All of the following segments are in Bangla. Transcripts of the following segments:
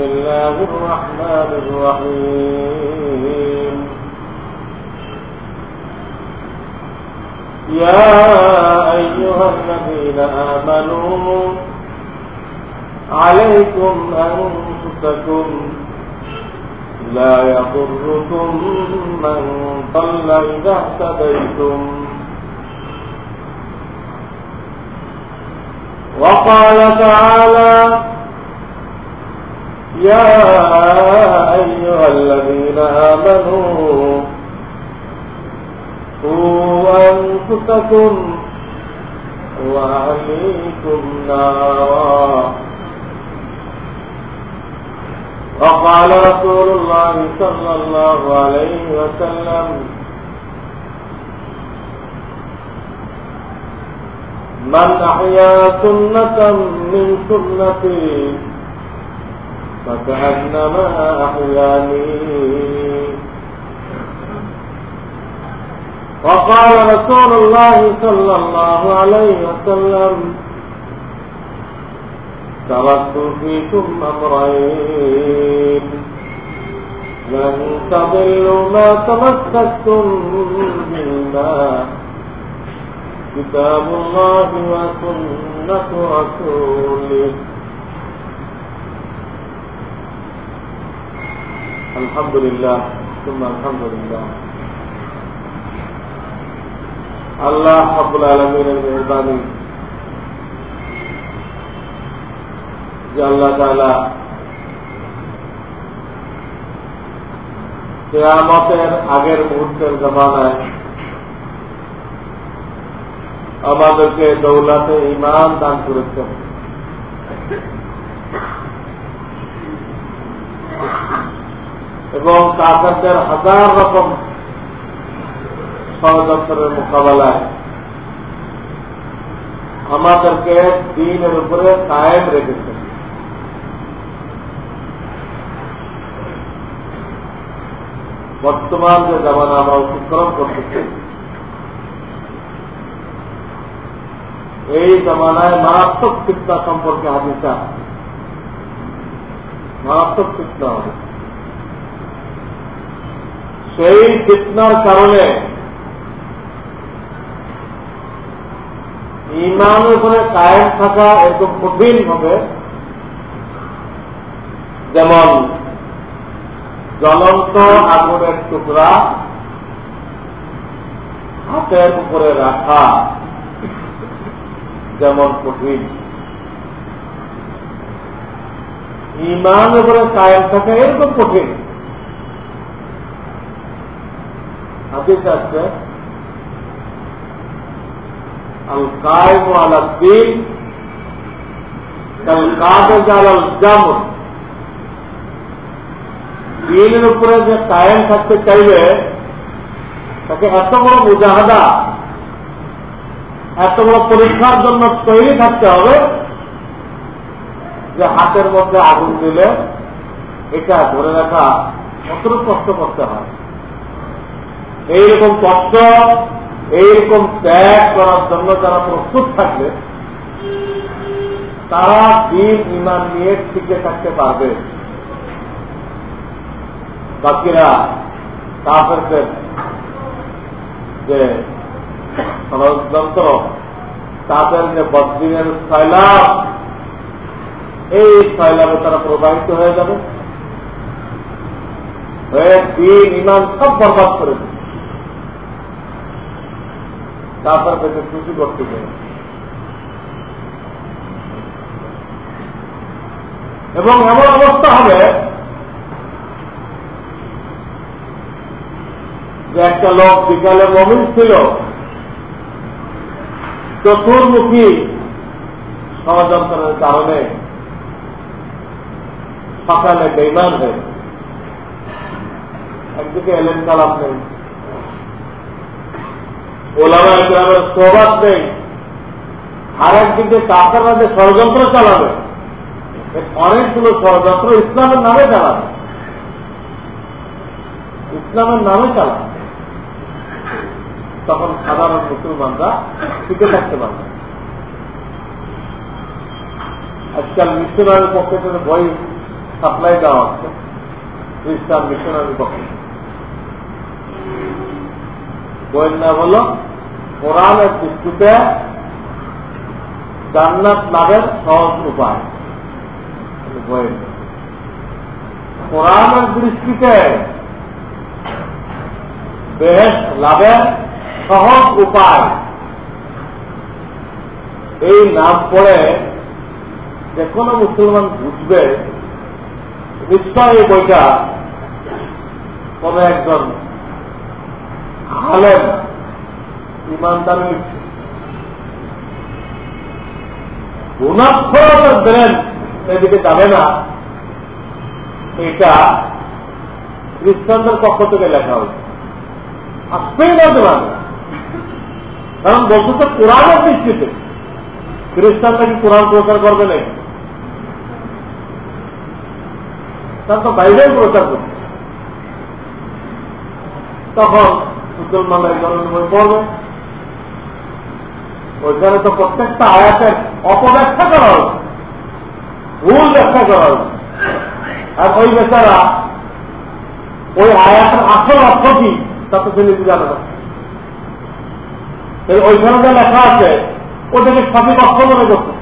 بسم الله الرحمن الرحيم. يا أيها الذين آمنوا عليكم أنفسكم لا يضركم من ضل إذا اهتديتم. وقال تعالى يا أيها الذين آمنوا قوا أنفسكم وأهليكم نارا. وقال رسول الله صلى الله عليه وسلم من أحيا سنة من سنتي فكأنما أحياني. وقال رسول الله صلى الله عليه وسلم تركت فيكم أمرين. لن تضلوا ما تمسكتم بهما كتاب الله وسنة رسوله. الحمد لله ثم الحمد لله আল্লাহ আব্বুল আলমিনের মেহরবানি যে আল্লাহ তালা কেয়ামতের আগের মুহূর্তের জমানায় আমাদেরকে দৌলাতে ইমান দান করেছেন এবং কাকারদের হাজার রকম ষড়যন্ত্রের মোকাবেলায় আমাদেরকে দিনের উপরে কায়েম রেখেছেন বর্তমান যে জামানা আমরা অতিক্রম করতেছি, এই জামানায় মারাত্মক চিন্তা সম্পর্কে হাদিসা মারাত্মক চিন্তা হবে। সেই ফিতনার কারণে ইমানের উপরে কায়েম থাকা একদম কঠিন হবে। যেমন জ্বলন্ত আগুনের টুকরা হাতের উপরে রাখা, যেমন কঠিন। ইমান উপরে কায়েম থাকা এরকম কঠিন। আছে দিনের উপরে যে কায়েম থাকতে চাইবে, তাকে এত বড় মুজাহাদা, এত বড় পরীক্ষার জন্য তৈরি থাকতে হবে, যে হাতের মধ্যে আগুন দিলে এটা ধরে রাখা কতটুকু কষ্ট করতে হয়। এইরকম কষ্ট এইরকম ত্যাগ করার জন্য যারা প্রস্তুত থাকবে, তারা দিন ইমান নিয়ে টিকে থাকতে পারবে। বাকিরা কাফেরদের যে ষড়যন্ত্র, তাদের যে বদিনের সয়লাভ এই সয়লাভে তারা প্রবাহিত হয়ে যাবে। হয়ে দিন ইমান সব বরবাদ করে দেবে। তারপর তাকে খুশি করতে চাই এবং এমন অবস্থা হবে যে একটা লোক বিকালে মমিন ছিল, চতুর্মুখী ষড়যন্ত্রের কারণে সকালে বেইমান হয়ে একদিকে এলেন কালাম নেই। ওলামা নেই। আর একদিকে কাকাররা যে ষড়যন্ত্র চালাবে অনেকগুলো ষড়যন্ত্র ইসলামের নামে চালাবে। ইসলামের নামে চালাবে। তখন সাধারণ মুসলমানরা টিকে থাকতে পারবে। আজকাল মিশনারির পক্ষে বই সাপ্লাই দেওয়া হচ্ছে খ্রিস্টান মিশনারির পক্ষে বইয়ের হল কোরআনের দৃষ্টিতে জান্নাত লাভের সহজ উপায়। বইয়ের কোরআনের দৃষ্টিতে বেহেস লাভের সহজ উপায়। এই নাম পড়ে যে কোনো মুসলমান বুঝবে নিশ্চয় এই বইটা কোন একজন আলেম ইমানদার লিখছে গুণাক্ষরতার ব্রেন এদিকে যাবে না। এটা খ্রিস্টানদের পক্ষ থেকে লেখা হয়েছে। আসতেই বলতে পারবে কারণ বলতে তো কোরআনের দৃষ্টিতে খ্রিস্টানরা কি কোরআন প্রচার করবে নাকি? তার তো বাইরেই প্রচার করবে তখন মুসলমানরা এই ধরনের বই পড়বে ওইখানে তো প্রত্যেকটা আয়াতের অপব্যাখ্যা করা হচ্ছে ভুল ব্যাখ্যা করা হচ্ছে আর ওই বেচারা ওই আয়াতের আসল অর্থ কি তা তো সে নিজে ওইখানে যা লেখা আছে ওটাকে সঠিক অর্থ মনে করছে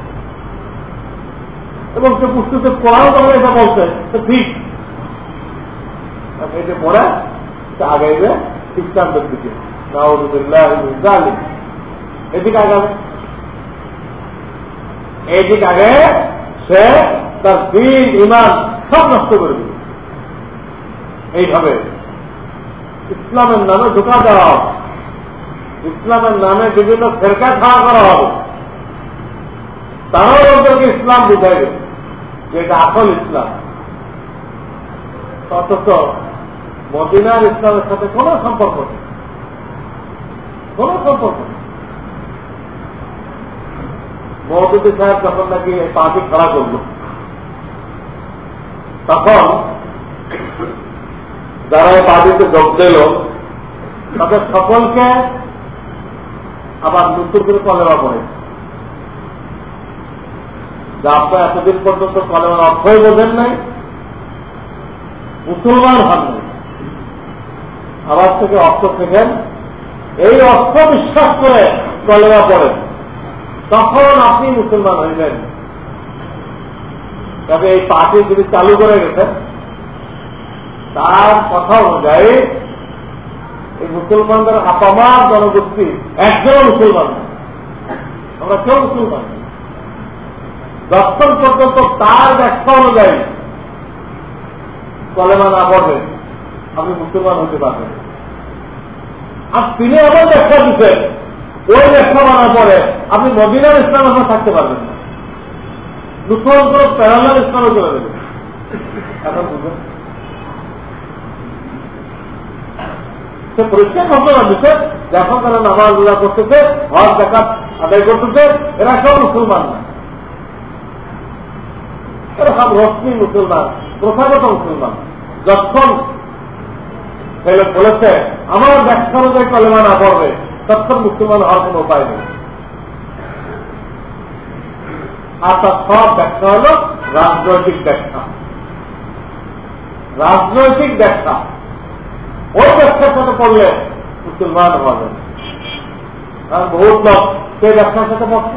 এবং সে পুস্তকে পড়াও তখন এটা বলছে ঠিক এটা পড়ে আগাইবে খ্রিস্টানদের দিকে এদিকে আগে সে তার দিন ইমান সব নষ্ট করে দিবে এইভাবে ইসলামের নামে ঢোকা দেওয়া হবে। ইসলামের নামে বিভিন্ন ফেরকা খাওয়া করা হবে। তারাও ওদেরকে ইসলাম বুঝাইবে যে এটা আসল ইসলাম। অথচ মদিনার ইসলামের সাথে কোন সম্পর্ক নেই। কোন সম্পর্ক নেই। মহদুদ্দিন সাহেব যখন নাকি পার্টি খাড়া করল তখন যারা এই পার্টিতে যোগ দিল, তাদের সকলকে আবার নতুন করে কলেমা পড়ে। যা আপনার এতদিন পর্যন্ত কলেমার অর্থই বোঝেন নাই, মুসলমান হন নাই। আবার থেকে অর্থ শেখেন এই অর্থ বিশ্বাস করে কলেমা পড়েন। তখন আপনি মুসলমান হইলেন। তবে এই পার্টি যদি চালু করে গেছেন, তার কথা অনুযায়ী এই মুসলমানদের আপামার জনগোষ্ঠী একজনও মুসলমান আমরা কেউ মুসলমান দর্শন পর্যন্ত তার ব্যাখ্যা অনুযায়ী কলেমা না পড়বেন, আপনি মুসলমান হতে পারবেন আর তিনি এমন ব্যাখ্যা দিচ্ছেন। ওই ব্যাখ্যা মানার পরে আপনি মদিনার ইসলাম এখন থাকতে পারবেন না। নতুন করে প্যারালাল ইসলামে চলে বুঝুন। সে পরিষ্কার ঘটনা দিচ্ছে যখন তারা নামাজ রোজা করতেছে, হজ দেখা আদায় করতেছে, এরা সব মুসলমান না। এরা সব রশ্মি মুসলমান, প্রথাগত মুসলমান যখন ছেলে বলেছে, আমার ব্যাখ্যা অনুযায়ী কলেমা না পড়বে তখন মুসলমান হওয়ার কোন উপায় নেই। আর তার সব ব্যাখ্যা হল রাজনৈতিক ব্যাখ্যা। রাজনৈতিক ব্যাখ্যা। ওই ব্যাখ্যার সাথে পড়লে মুসলমান হওয়া যাবে কারণ বহুত লোক সেই ব্যবসার সাথে পড়ছে।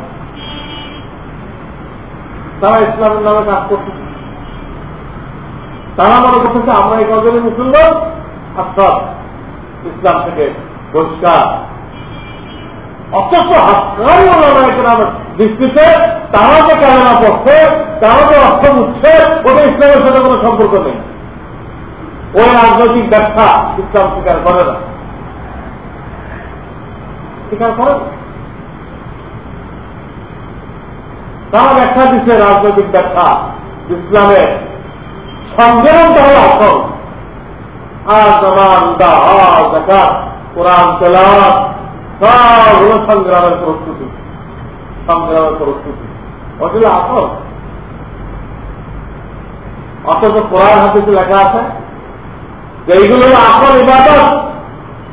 তারা ইসলামের নামে কাজ করছে। তারা মনে করতেছে, আমরা এই কজনে মুসলমান সব ইসলাম থেকে বহিষ্কার। অথচ ওলামায় দৃষ্টিতে তারা যে কালেমা পড়ছে তারা যে অর্থ বুঝছে ওটা ইসলামের সাথে কোনো সম্পর্ক নেই। ওই রাজনৈতিক ব্যবসা ইসলাম স্বীকার করে না। স্বীকার করে না। তারা ব্যাখ্যা দিচ্ছে রাজনৈতিক ব্যাখ্যা, ইসলামের সংগ্রামটা হল আসল। আর কোরআন তেলাম সব হল সংগ্রামের প্রস্তুতি। সংগ্রামের প্রস্তুতি। ওগুলো আসল অথচ কোরআন হাতে লেখা আছে এইগুলো আসল ইবাদত,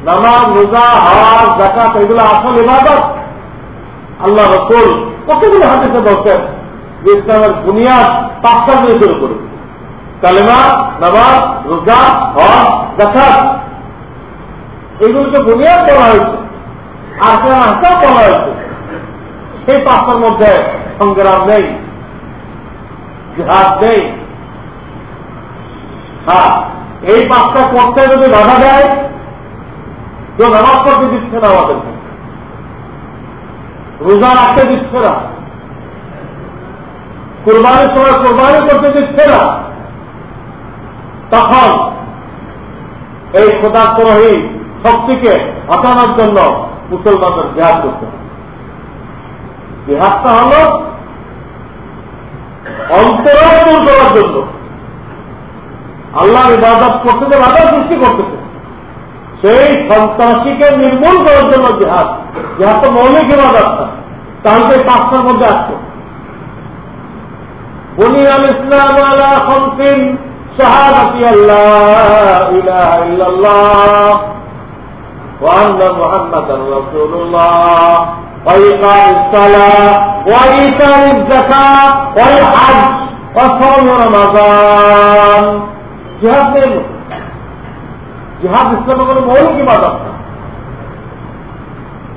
নামাজ, রোজা হওয়ার জাকাত এগুলো আসল ইবাদত। আল্লাহ রসুল কতগুলো হাদিসে বলছেন যে ইসলামের বুনিয়াদ পাঁচটা দিয়ে শুরু করুন কালেমা, নামাজ, রোজা, হজ জাকাত এগুলোকে বুনিয়াদ বলা হয়েছে। আর আহকাম বলা হয়েছে। সেই পাঁচটার মধ্যে সংগ্রাম নেই, জিহাদ নেই। হ্যাঁ এই পাঁচটা করতে যদি বাধা দেয় কেউ নামাজ পড়তে দিচ্ছে না আমাদেরকে রোজা রাখতে দিচ্ছে না। কোরবানির সময় কোরবানি করতে দিচ্ছে না। তখন এই ক্ষুদাগ্রহী শক্তিকে হটানোর জন্য মুসলমানদের জেহাদ করতে হবে। জেহাদটা হল অন্তরাল দূর করার জন্য। আল্লাহ ইবাদত করতে যে বাধা সৃষ্টি করতেছে। সেই সন্ত্রাসীকে নির্মূল করার জন্য জেহাদ। জেহাদ তো মৌলিক ইবাদত না, তাহলে পাঁচটার মধ্যে আসতো বুনিয়াল ইসলাম আলা শাহাদাতি আল্লাহ, ইলাহা ইল্লাল্লাহ, ওয়া আন্না মুহাম্মাদার রাসূলুল্লাহ, ওয়া ইকামিস সালাহ, ওয়া ইতামিজ যাকাত, ওয়াল হজ, ওয়া সাওম রমাদান। জিহাদ এর জিহাদ ইসলামের কোনো মৌলিক ইবাদত না।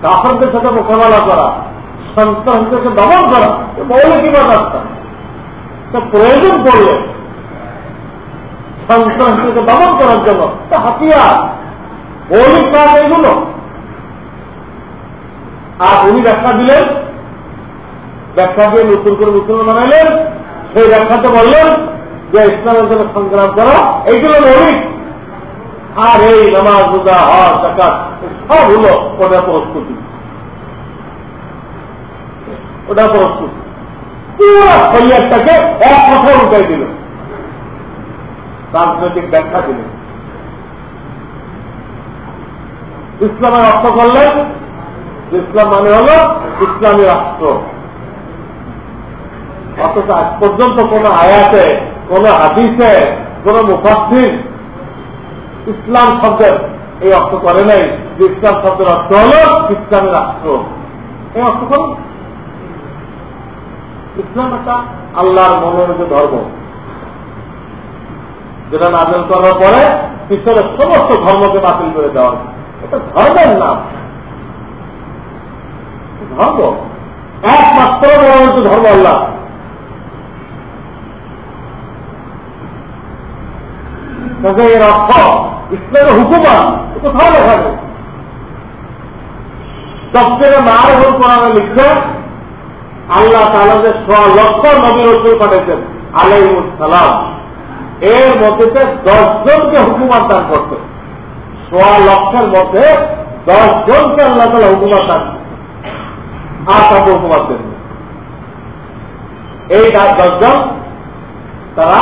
কাফেরদের সাথে মোকাবেলা করা সন্ত্রাসদেরকে দমন করা মৌলিক ইবাদত না। তো প্রয়োজন পড়লে সন্ত্রাসীকে দমন করার জন্য তা হাতিয়ার। মৌলিক কাজ এইগুলো। আর উনি ব্যাখ্যা দিলেন, ব্যাখ্যা দিয়ে নতুন করে মুসলমান বানাইলেন সেই ব্যাখ্যাতে বললেন যে ইসলামের জন্য সংগ্রাম করা, এইগুলো মৌলিক। আর এই নামাজ, রোজা, হজ জাকাত সব হলো ওটা প্রস্তুতি। ওটা প্রস্তুতি। পুরো শরীরটাকে এক কথা উঠাই দিল। রাজনৈতিক ব্যাখ্যা দিলেন। ইসলামের অর্থ করলেন, ইসলাম মানে হল ইসলামী রাষ্ট্র। অথচ আজ পর্যন্ত কোন আয়াতে, কোন হাদিসে, কোন মুফাসির ইসলাম শব্দের এই অর্থ করে নাই যে ইসলাম শব্দের অর্থ হল ইসলামী রাষ্ট্র। এই অর্থ করুন? ইসলাম একটা আল্লাহর মনোনীত ধর্ম। যেটা নাজল করার পরে পিছনে সমস্ত ধর্মকে বাতিল করে দেওয়া এটা ধর্মের নাম। ধর্ম। একমাত্র মনোনীত ধর্ম আল্লাহ। এর অর্থ, ইসলামের হুকুমা কোথাও লেখা নেই। সবচেয়ে মার হল কোরআনে লিখছে আল্লাহ তালা যে ছ লক্ষ নবীর রসুল পাঠাইছেন আলাইসালাম এর মধ্যে দশজনকে হুকুমাত দান করছে সোয়া লক্ষের মধ্যে দশজনকে আল্লাহ তালা হুকুমাত দান আর তাকে হুকুমাত দেন এই দশজন তারা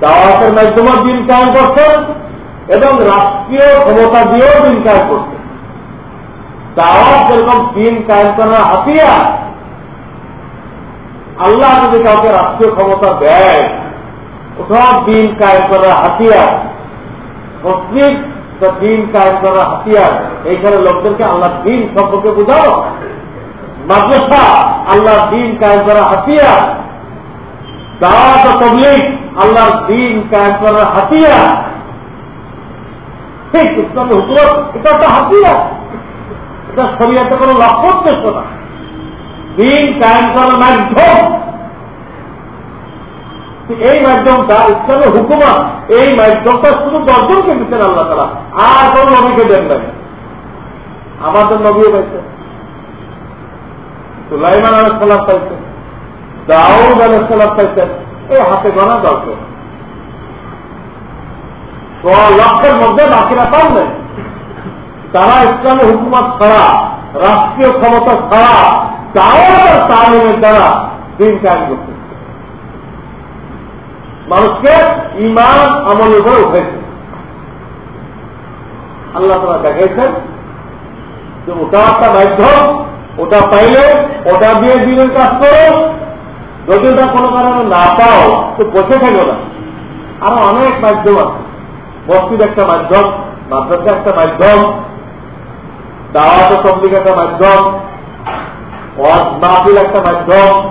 দাওয়াতের মাধ্যমে দিন কায়ন করছেন এবং রাষ্ট্রীয় ক্ষমতা দিয়েও দিন কায়ন করছেন দাওয়াত যেরকম দিন কায়ন করার হাতিয়ার, আল্লাহ যদি কাউকে রাষ্ট্রীয় ক্ষমতা দেয় সব দিন কায়েম করার হাতিয়ার। তো দিন কায়েম করার হাতিয়ার। এইখানে লোকদেরকে আল্লাহ দিন সম্পর্কে বোঝাও। মাদ্রাসা আল্লাহ দিন কায়েম করার হাতিয়ার। দাওয়াত তবলিক আল্লাহর দিন কায়েম করার হাতিয়ার। ঠিক, ইসলামী হুকুমত এটা একটা হাতিয়ার। এটা শরীয়তে কোনো লক্ষ্য উদ্দেশ্য না। দিন কায়েম করার মাধ্যম এই মাধ্যমটা ইসলামের হুকুমা, এই মাধ্যমটা শুধু দশজনকে দিচ্ছেন আল্লাহ তালা আর কোন নবীকে দেন নাই। আমাদের নবীও পাইছে সুলাইমান আলাইসাল্লাম পাইছেন দাউদ আলাইসাল্লাম পাইছেন এই হাতে গণা দরকার লক্ষের মধ্যে বাকিরা পান নাই। তারা ইসলামী হুকুমত ছাড়া, রাষ্ট্রীয় ক্ষমতা ছাড়া, দাওয়াত তালিমের দ্বারা দিন কাজ করতে মানুষকে ইমান আমলের উপরে উঠেছে আল্লাহ তারা দেখাইছেন যে ওটা একটা মাধ্যম ওটা পাইলে ওটা দিয়ে দিনের কাজ করো। যদি ওটা কোনো কারণে না পাও, তো বসে থাকো না। আরও অনেক মাধ্যম আছে। মসজিদ একটা মাধ্যম মাদ্রাসা একটা মাধ্যম দাওয়াত তবলিক একটা মাধ্যম মাহফিল একটা মাধ্যম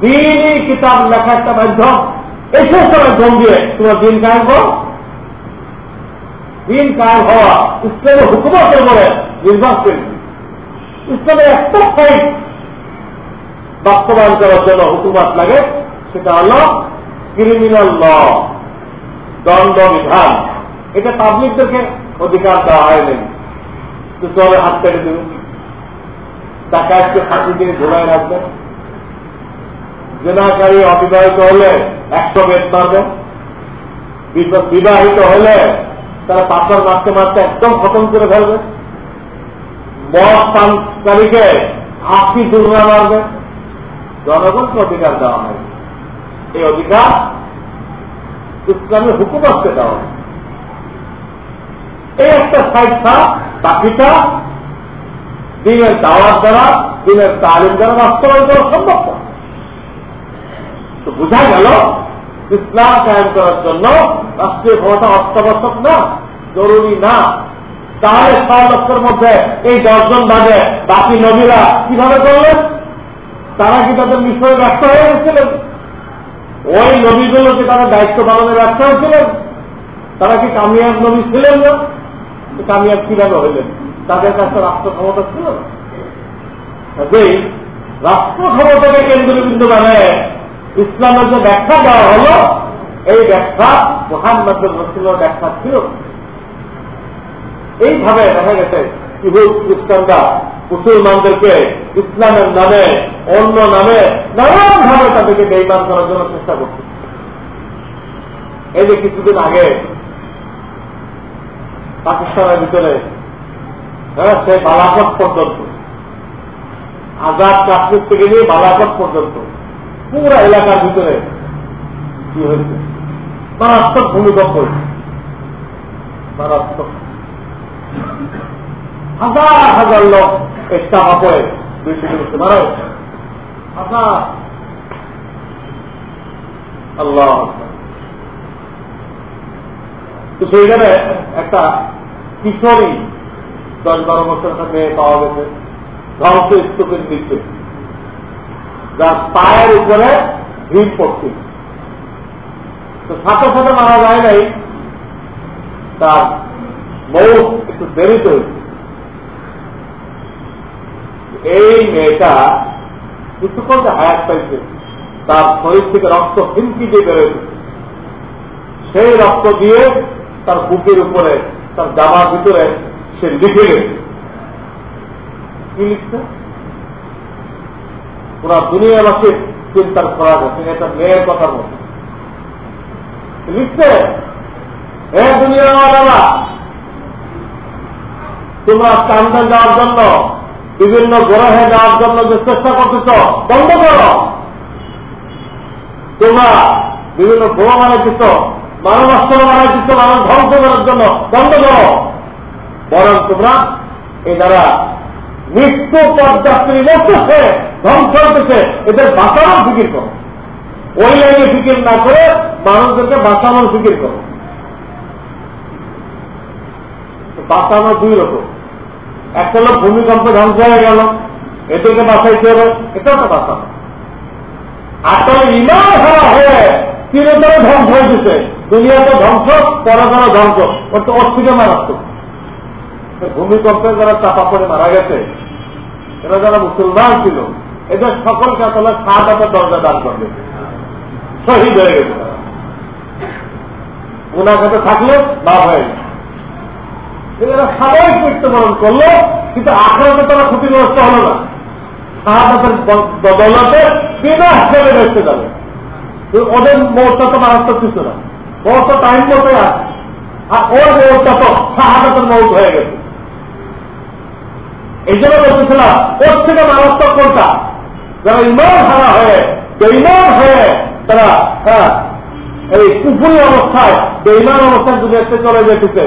দিনই কিতাব লেখা একটা মাধ্যম এই সমস্ত মাধ্যম দিয়ে তোমার দিন কায়ম করো দিন কায়ম হওয়া ইসলামের হুকুমতের বলে নির্বাচন। ইসলামের একটা সাইড বাস্তবায়ন করার জন্য হুকুমাত লাগে, সেটা হল ক্রিমিনাল ল দণ্ড বিধান। এটা পাবলিকদেরকে অধিকার দেওয়া হয়নি। তো চলে হাত কেটে দেবে। ডাকাতকে ফাঁসি দিয়ে ঘোরায় রাখবে। জেনাকারী অবিবাহিত হলে একশো বেদ মারবে বিবাহিত হলে তারা পাথর মারতে মারতে একদম খতম করে ফেলবে। মদ পানকারীকে আশি দুর্গা মারবে। জনগণকে অধিকার দেওয়া হয়। এই অধিকার ইসলামের হুকুম আসতে দেওয়া হয়। এই একটা সাইড বাকিটা দিনের দাওয়াত দ্বারা, দিনের তালিম দ্বারা বাস্তবায়ন করা সম্ভব তো বোঝা গেল, ইসলাম কায়েম করার জন্য রাষ্ট্রীয় ক্ষমতা অত্যাবশ্যক না, জরুরি না। তাহলে ছয় লক্ষের মধ্যে এই দশজন বাদে বাকি নবীরা কীভাবে করলেন? তারা কি তাদের মিশরে ব্যস্ত হয়ে গেছিলেন? ওই নবীগুলোকে তারা দায়িত্ব পালনে ব্যস্ত হয়েছিলেন? তারা কি কামিয়াব নবী ছিলেন না? কামিয়াব কীভাবে হইলেন? তাদের কাছে রাষ্ট্র ক্ষমতা ছিল না। রাষ্ট্র ক্ষমতাকে কেন্দ্রবিন্দু মানে ইসলামের যে ব্যাখ্যা দেওয়া হলো, এই ব্যাখ্যা মোহাম্মদ রসুলের ব্যাখ্যা ছিল। এইভাবে দেখা গেছে, ইহুদ, খ্রিস্টানরা মুসলমানদেরকে ইসলামের নামে, অন্য নামে নানান ভাবে তাদেরকে বেইমান করার জন্য চেষ্টা করছে। এই যে কিছুদিন আগে পাকিস্তানের ভিতরে হ্যাঁ সে বালাকট পর্যন্ত, আজাদ কাশ্মীর থেকে নিয়ে বালাকট পর্যন্ত পুরো এলাকার ভিতরে কি হয়েছে? মারাত্মক ভূমিকম্প হয়েছে। মারাত্মক। হাজার হাজার লোক একটা পড়ে বিল্ডিং করতে মারা হয়েছে আল্লাহ। তো সেইখানে একটা কিশোরী দশ বারো বছর একটা মেয়ে পাওয়া গেছে। ধ্বংস স্তূপের নিচে। যার পায়ের উপরে ভিড় পড়ছে। তো সাথে সাথে মারা যায় নাই, তার মৌ একটু দেরিতে হয়েছে। এই মেয়েটা কিছুক্ষণ হায়াত পাইছে, তার শরীর থেকে রক্ত হিমকি দিয়ে বেরোয়েছে সেই রক্ত দিয়ে তার বুকের উপরে, তার জামার ভিতরে সে লিখে গেছে কি লিখছে? পুরা দুনিয়াবাসীর চিন্তার করা গেছে এটা মেয়ের কথার মতো লিখছে, হে দুনিয়া তোমরা চান্দে যাওয়ার জন্য, বিভিন্ন গ্রহে যাওয়ার জন্য যে চেষ্টা করতেছ, বন্ধ করো। তোমরা বিভিন্ন গ্রহ বানাইতেছ, মানবাস্ত্র বানাইতেছ মানুষ ধ্বংস করার জন্য বন্ধ করো। বরং তোমরা এই দ্বারা মৃত্যু পর্যাপ্তি বলতেছে ধ্বংস হতেছে এদের বাঁচানোর ফিকির করো। ওই লাইনে ফিকির না করে মানুষদেরকে বাঁচানোর ফিকির করো। বাঁচানো দুই রকম। একটা লোক ভূমিকম্পে ধ্বংস হয়ে গেল এটাকে বাঁচাইতে হবে, এটাও তো বাঁচানো। আসলে ইমান হারা হয়ে চিরতরে ধ্বংস হয়েছে দুনিয়াতে ধ্বংস, পরকালে ধ্বংস ওর তো অর্থিকে মারাত্মক ভূমিকম্পে যারা চাপা পড়ে মারা গেছে এরা যারা মুসলমান ছিল, এদের সকলকে আসলে সাত হাজার দরজা দান করবে। শহীদ হয়ে গেছে ওনার কাছে থাকলে বা হয়ে এরা সাময়িক মৃত্যুবরণ করল, কিন্তু আখড়াতে তারা ক্ষতিগ্রস্ত হলো না। সাহাবাদের বদলাতে বিনা বেসতে যাবে। ওদের মৌটা তো মারাত্মক কিছু না। মৌত টাইম মতোই আছে। আর ওর মৌটা তো সাহাবাতের মৌত হয়ে গেছে। এই জন্য বলতেছিলাম ওর থেকে মারাত্মক কোনটা? যারা ইমান হারা হয়ে বেইমান হয়ে তারা হ্যাঁ এই কুপুরি অবস্থায় বেইমান অবস্থায় দুনিয়াতে চলে যেতেছে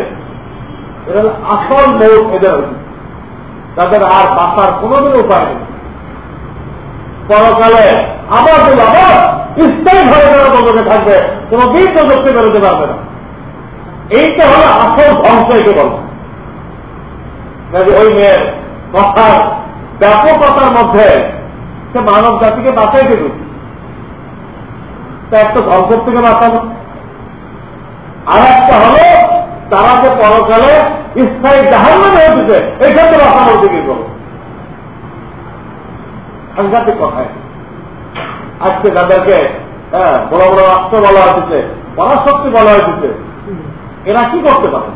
এটা আসল মৌত এদের তাদের আর বাঁচার কোনোদিন উপায় নেই। পরকালে আবার যদি আবার স্থায়ী ভাবে তারা বদলে থাকবে কোনো দিন প্রযুক্তি বেরোতে পারবে না। এইটা হলো আসল ধ্বংস একে বল। ওই মেয়ের কথার ব্যাপকতার মধ্যে সে মানব জাতিকে বাঁচাইতে দিচ্ছে তা একটা ধ্বংসের থেকে বাঁচানো আর একটা হলো, তারা যে পরকালে স্থায়ী জাহান্নামে হয়েছে এইখান থেকে বাঁচানোর দিকে করো সাংঘাতিক কথায় আজকে যাদেরকে হ্যাঁ বড় বড় রাষ্ট্র বলা হয়েছে, পরাশক্তি বলা হয়েছে, এরা কি করতে পারে?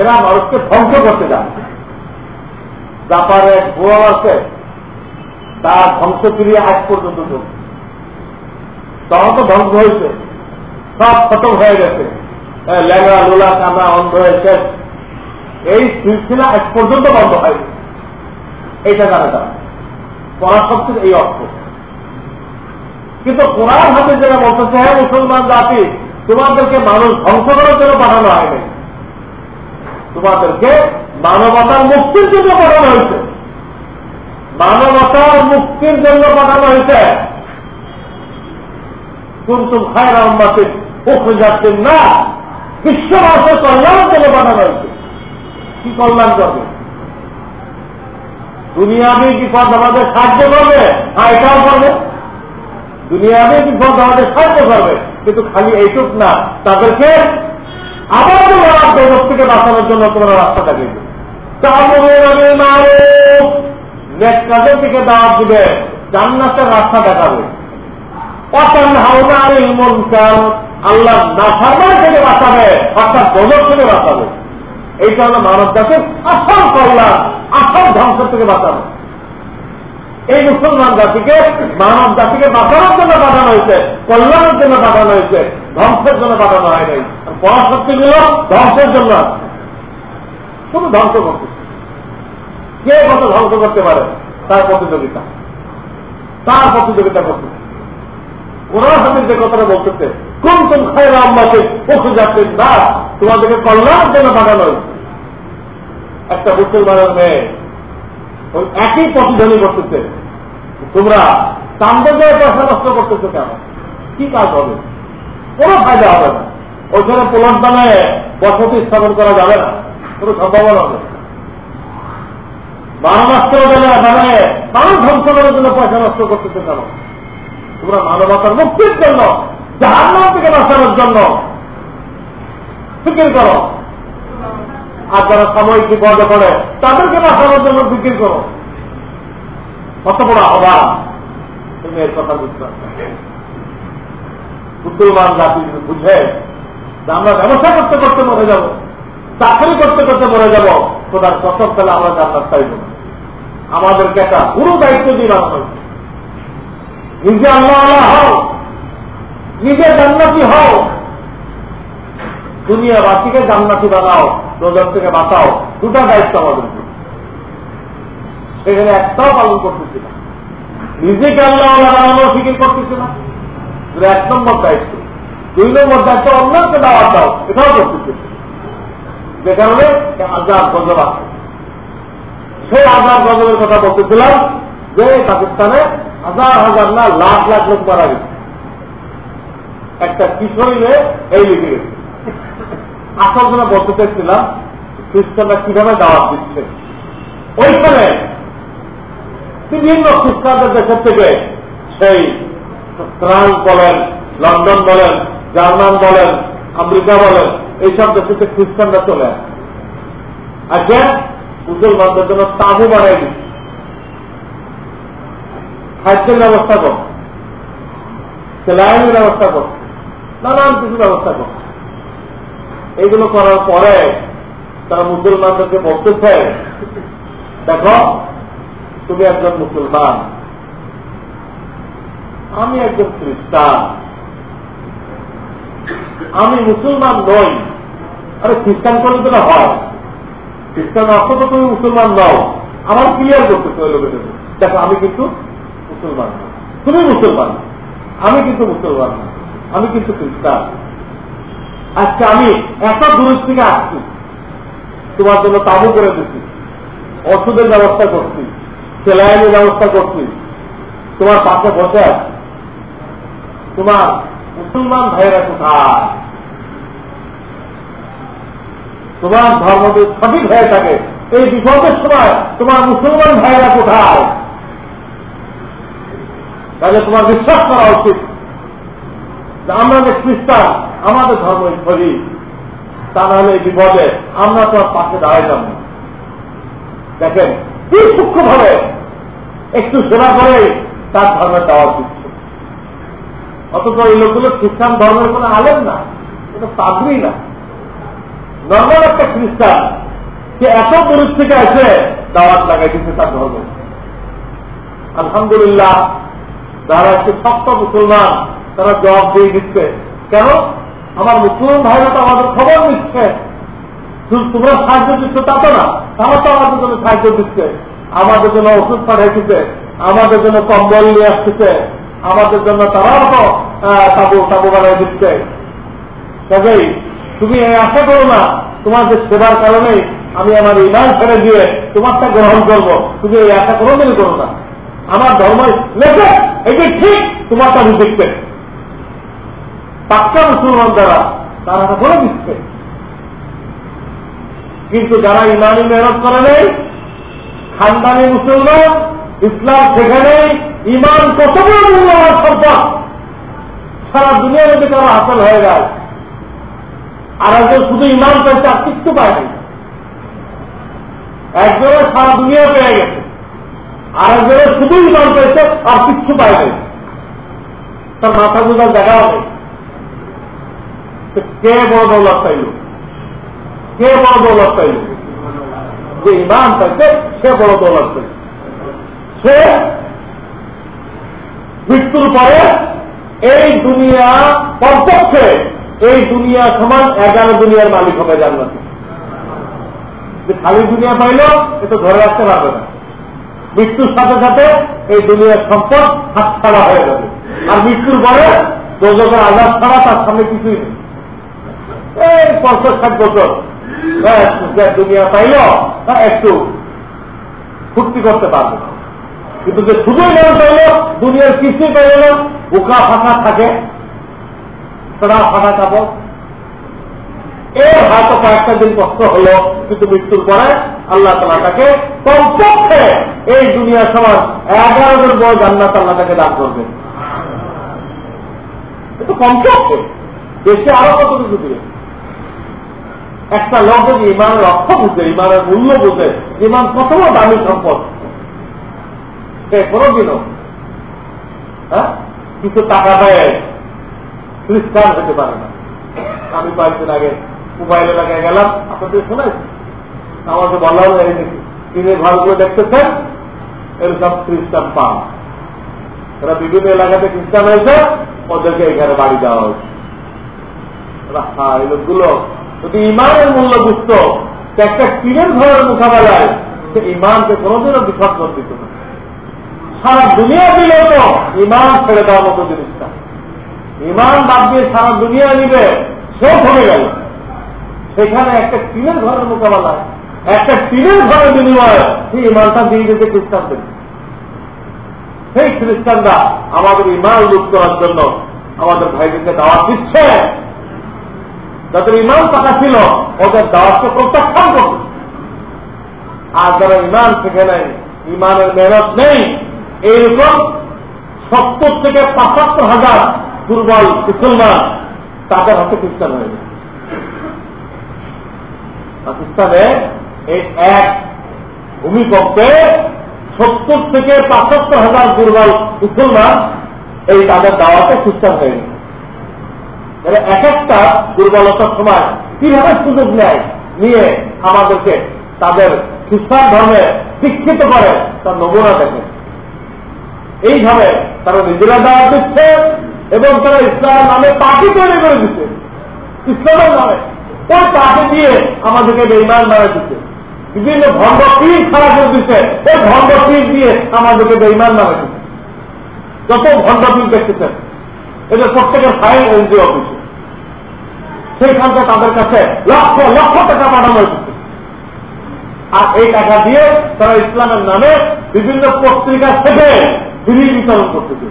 এরা মানুষকে ধ্বংস করতে যায় জাপানে ভুয়া আছে তার ধ্বংসক্রিয়া আজ পর্যন্ত চলছে। তখন তো ধ্বংস হয়েছে, সব খতম হয়ে গেছে। লেগা লোলা কামা অন্ধ হয়েছে এই সিলসিলা আজ পর্যন্ত বন্ধ হয়নি। এইটা জানা যায়। পরাশক্তির এই অর্থ। কিন্তু কোরআন হাতে যারা বলতেছে হ্যাঁ মুসলমান জাতি, তোমাদেরকে মানুষ ধ্বংস করার জন্য পাঠানো হয়নি। তোমাদেরকে মানবতার মুক্তির জন্য পাঠানো হয়েছে। মানবতার মুক্তির জন্য পাঠানো হয়েছে। কুন্তুম খায়রা উম্মাতিন উখরে যাচ্ছেন না বিশ্ব মানুষের কল্যাণের জন্য পাঠানো হয়েছে। কি কল্যাণ করবে? দুনিয়াবি বিপদ আমাদের সাহায্য করবে হ্যাঁ এটাও করবে? দুনিয়াবি বিপদ আমাদের সাহায্য করবে, কিন্তু খালি এইটুক না, তাদেরকে আবার থেকে বাঁচানোর জন্য তোমরা রাস্তা দেখিয়েছে নেক কাজের দিকে দিবে, জান্নাতের রাস্তা দেখাবে। অতন হাওনা নাফারমান থেকে বাঁচাবে, অর্থাৎ গজব থেকে বাঁচাবে। এইটা হলো মানব আসল কল্যাণ, আসল ধ্বংস থেকে বাঁচানো এই মুসলমান জাতিকে, মানব জাতিকে বাঁচানোর জন্য পাঠানো হয়েছে, কল্যাণের জন্য পাঠানো হয়েছে, ধ্বংসের জন্য পাঠানো হয় নাই। পরাশক্তিগুলো ধ্বংসের জন্য আছে। শুধু ধ্বংস করতে কে কত ধ্বংস করতে পারে, তার প্রতিযোগিতা। তার প্রতিযোগিতা করতে কোরআন হাতের যে কথাটা বলতেছে কোন কোন খায়রা আম্মাকে পশু যাচ্ছে না তোমাদেরকে কল্যাণের জন্য পাঠানো হয়েছে। একটা মুসলমানের মেয়ে ওই একই প্রতিধ্বনি করতেছে। তোমরা চান্দে পয়সা নষ্ট করতেছো কেন? কি কাজ হবে? কোনো ফায়দা হবে না। ওইখানে পোলট বসতি স্থাপন করা যাবে না। কোনো সম্ভাবনা হবে মানবাস্ত্র বানায় মানুষ ধ্বংস করার জন্য পয়সা নষ্ট করতেছে কেন? তোমরা মানবতার মুক্তির জন্য জাহান্ন থেকে বাঁচানোর জন্য ফিকির করো। আর যারা সাময়িক বিপদে পড়ে, তাদেরকে বাঁচানোর জন্য ফিকির করো। কত বড় অভাব তুমি এর কথা বুঝতে মুসলমান জাতি বুঝে আমরা ব্যবসা করতে করতে মরে যাব। চাকরি করতে করতে মরে যাব, খোদার কসম তাহলে আমরা জান্নাত চাইব আমাদেরকে একটা পুরো দায়িত্ব দিয়ে বানানো হয়েছে। নিজে আল্লাহ আল্লাহ হও, নিজে জান্নাতি হও, দুনিয়াবাসীকে জান্নাতি বানাও, রোজার থেকে বাঁচাও, দুটা দায়িত্ব আমাদের সেখানে একটাও পালন করতেছি না। নিজেকে আল্লাহ আল্লাহ বানানো ফিকির করতেছি না। এক নম্বর দায়িত্ব। দুই নম্বর দায়িত্ব অন্যকে দাওয়াত দাও, এটাও করতেছি। যে কারণে আজাদ গজব আছে। সেই আজাদ গজবের কথা বলতেছিলাম যে পাকিস্তানে হাজার হাজার না লাখ লাখ লোক মারা গেছে। একটা কিশোরী মেয়ে এই লিখে গেছে। জন্য বলতে চাইছিলাম, খ্রিস্টানরা কীভাবে দাওয়াত দিচ্ছে? ওইখানে বিভিন্ন খ্রিস্টানদের দেশের থেকে সেই ফ্রান্স বলেন, লন্ডন বলেন, জার্মান বলেন, আমেরিকা বলেন এইসব দেশ খ্রিস্টানরা চলে আসে। আচ্ছা মুসলমানদের জন্য তাবু বাড়াই দিচ্ছে। খাদ্যের ব্যবস্থা কর। সেলাইনের ব্যবস্থা কর। নানান কিছু ব্যবস্থা কর। এইগুলো করার পরে তারা মুসলমানদেরকে বলতেছে দেখো, তুমি একজন মুসলমান। আমি একজন খ্রিস্টান। আমি মুসলমান নই। আরে, খ্রিস্টান করলে তো হয়। খ্রিস্টান অর্থ তো তুমি মুসলমান নও। আমার ক্লিয়ার করতেছে ওই লোকের দেখো, আমি কিন্তু মুসলমান না তুমি মুসলমান। আমি কিন্তু মুসলমান না আমি কিন্তু খ্রিস্টান। আজকে আমি এত দূর থেকে আসছি। তোমার জন্য তাবু করে দিচ্ছি। ওষুধের ব্যবস্থা করছি। সেলাইনের ব্যবস্থা করছি। তোমার পাশে বসে তোমার মুসলমান ভাইয়েরা কোথায়? তোমার ধর্ম যদি সঠিক হয়ে থাকে। এই বিপদের সময় তোমার মুসলমান ভাইয়েরা কোথায়? তাহলে তোমার বিশ্বাস করা উচিত আমরা যে খ্রিস্টান, আমাদের ধর্ম ধরি তা নাহলে এই বিপদে আমরা তোমার পাশে দাঁড়াই যাব দেখেন কি সূক্ষ্ম ভাবে একটু সেবা করে তার ধর্মের দেওয়া দিচ্ছে। অথচ এই লোকগুলো খ্রিস্টান ধর্মের কোনো আলেন না এটা পাগড়ি না। নর্মাল একটা খ্রিস্টান, সে এত দূর থেকে আছে দাওয়াত লাগাই দিচ্ছে তার ধর্ম। আলহামদুলিল্লাহ, যারা একটু শক্ত মুসলমান, তারা জবাব দিয়ে দিচ্ছে, কেন? আমার মুসলমান ভাইরা তো আমাদের খবর নিচ্ছে। তোমরা সাহায্য দিচ্ছ তা তো না, তারা তো আমাদের জন্য সাহায্য দিচ্ছে। আমাদের জন্য ওষুধ পাঠাইতেছে, আমাদের জন্য কম্বল নিয়ে আসতেছে আমাদের জন্য তারাও তো তাবু তাবু বানাই দিচ্ছে। কাজেই তুমি আশা করো না, তোমার যে সেবার কারণে আমি আমার ইমান ছেড়ে দিয়ে তোমারটা গ্রহণ করব। তুমি এই আশা করো করো না। আমার ধর্ম লেখে এটি ঠিক, তোমারটা বুঝতে পাক্কা মুসলমান দ্বারা তারা বলে দিচ্ছে। কিন্তু যারা ইমানি মেহনত করে নেই, খানদানি মুসলমান ইসলাম সেখানে ইমান কত বড় মূল্যবান সম্পদ সারা দুনিয়ার মধ্যে তারা হাসল হয়ে যায়। আর একজন শুধু ইমান পেয়েছে আর কিচ্ছু পায়নি একজনের সারা দুনিয়া পেয়ে গেছে। আর একজনের শুধু ইমান পেয়েছে আর কিচ্ছু পায়নি তার মাথা গুজার জায়গা হবে কে বড় দৌলত পাইল? কে বড় দৌলত পাইল? যে ইমান পাইছে সে বড় দৌলত পাইল। সে মৃত্যুর পরে এই দুনিয়া কমপক্ষে এই দুনিয়া সমান এগারো দুনিয়ার মালিক হবে জান্নাতি। যে খালি দুনিয়া পাইল এটা ধরে রাখতে পারবে না। মৃত্যুর সাথে সাথে এই দুনিয়ার সম্পদ হাত ছাড়া হয়ে যাবে। আর মৃত্যুর পরে দোজকের আজাদ ছাড়া তার সামনে কিছুই নেই। এই পঞ্চাশ ষাট বছর দুনিয়া পাইল একটু ফুর্তি করতে পারবে কিন্তু যে শুধুই মন পাইল দুনিয়ার কিছুই পাইল না বোকা ফাঁকা থাকে তারা ফাঁকা কাপড় এর হয়তো কয়েকটা দিন কষ্ট হলো, কিন্তু মৃত্যুর পরে আল্লাহ তালা তাকে কমপক্ষে এই দুনিয়ার সমাজ এগারো জন বড় জান্নাত আল্লাহ তাকে দান করবে। কিন্তু কমপক্ষে দেশে আরও কত কিছু দিয়ে একটা লোক যদি ইমানের অর্থ বুঝে, ইমানের মূল্য বুঝে, ইমান কত দামি সম্পদ সে কোনদিনও হ্যাঁ? কিছু টাকা দেয়, খ্রিস্টান হতে পারে না। আমি কয়েকদিন আগে মোবাইলে লাগাই গেলাম, আপনাদের শুনেছি আমাকে বলা হলো তিনি ঘরগুলো দেখতেছেন এরকম খ্রিস্টান পান এরা বিভিন্ন এলাকাতে খ্রিস্টান হয়েছে, ওদেরকে এখানে বাড়ি দেওয়া হয়েছে। হ্যাঁ এই লোকগুলো যদি ইমানের মূল্য বুঝত একটা টিনের ঘরের মোকাবেলায় সে ইমানকে কোনোদিনও বিসর্জন দিত না। সারা দুনিয়া দিলে তো ইমান ছেড়ে দেওয়ার মতো জিনিসটা। ইমান বাদ দিয়ে সারা দুনিয়া নিবে, সে থমে গেল? সেখানে একটা টিনের ঘরের মোকাবেলায় একটা টিনের ঘরের বিনিময়ে সেই ইমানটা দিয়ে দিতে খ্রিস্টান দেবে সেই খ্রিস্টানরা আমাদের ইমান লুট করার জন্য আমাদের ভাইদেরকে দাওয়াত দিচ্ছে। যাদের ইমান টাকা ছিল, ওদের দাওয়াতকে প্রত্যাখ্যান করছে। আর যারা ইমান শিখে নেই ইমানের মেহনত নেই এইরকম সত্তর থেকে পঁচাত্তর হাজার দুর্বল মুসলমান তাদের হাতে খ্রিস্টান হয়ে যায় পাকিস্তানে এই এক ভূমিকম্পে সত্তর থেকে পঁচাত্তর হাজার দুর্বল মুসলমান এই তাদের দাওয়াতে খ্রিস্টান হয়ে গেছে। এক একটা দুর্বলতার সময় কীভাবে সুযোগ নেয়, নিয়ে আমাদেরকে তাদের খ্রিস্টান ধর্মে শিক্ষিত করে তার নমুনা দেখে। এইভাবে তারা নিজেরা দাওয়া দিচ্ছে এবং তারা ইসলামের নামে পার্টি তৈরি করে দিচ্ছে। ইসলামের নামে। ওই পার্টি দিয়ে আমাদেরকে বেইমান মারা দিচ্ছে। বিভিন্ন ভণ্ড পীর খারাপ করে দিচ্ছে। ওই ভণ্ড পীর দিয়ে আমাদেরকে বেইমান মারা দিচ্ছে। যত ভণ্ড পীর দেখতেছেন এটা প্রত্যেকের ফাইল এনজিও অফিসে। সেইখানটা তাদের কাছে লক্ষ লক্ষ টাকা পাঠানো হয়েছে। আর এই টাকা দিয়ে তারা ইসলামের নামে বিভিন্ন পত্রিকা থেকে ফ্রি বিতরণ করতেছে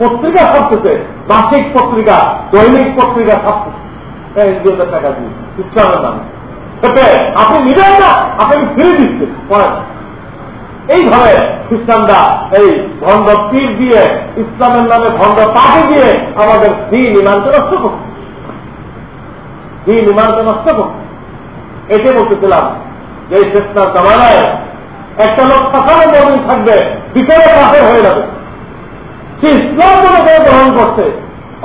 পত্রিকা ছাপতেছে মাসিক পত্রিকা, দৈনিক পত্রিকা ছাপতেছে। এনজিওদের টাকা দিয়ে ইসলামের নামে। আপনি নিবেন না আপনি ফিরে দিচ্ছেন পড়েন এইভাবে খ্রিস্টানরা এই ভণ্ড পীর দিয়ে, ইসলামের নামে ভণ্ড পাঠে দিয়ে আমাদের দিন ইমানকে নষ্ট করছে। দিন ইমানকে নষ্ট করছে। এটাই বলতেছিলাম যে চেষ্টার জামানায় একটা লোক সকালে মদিন থাকবে ভিতরে কাফের হয়ে যাবে। সে ইসলাম মনে করে গ্রহণ করছে,